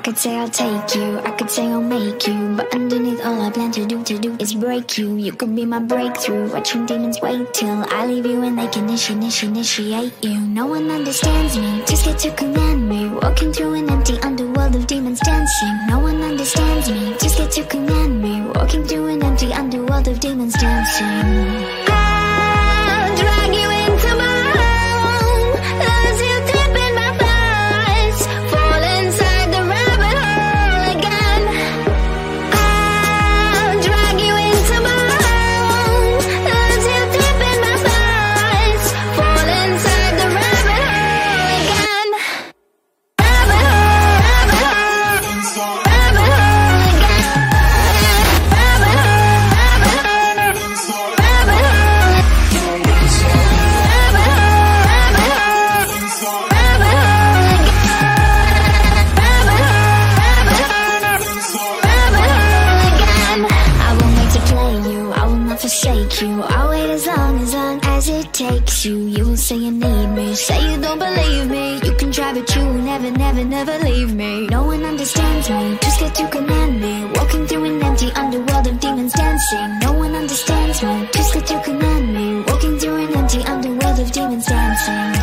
could say I'll take you, I could say I'll make you, but underneath all I plan to do to do is break you. You could be my breakthrough, watching demons wait till I leave you and they can initiate, initiate you. No one understands me, just scared to command me, walking through an empty underworld of demons dancing. No one understands me, just scared to command me, walking through an empty underworld of demons dancing. I'll drag you into my you. I'll wait as long, as long as it takes you. You will say you need me, say you don't believe me. You can try, but you will never, never, never leave me. No one understands me, too scared to command me. Walking through an empty underworld of demons dancing. No one understands me, too scared to command me. Walking through an empty underworld of demons dancing.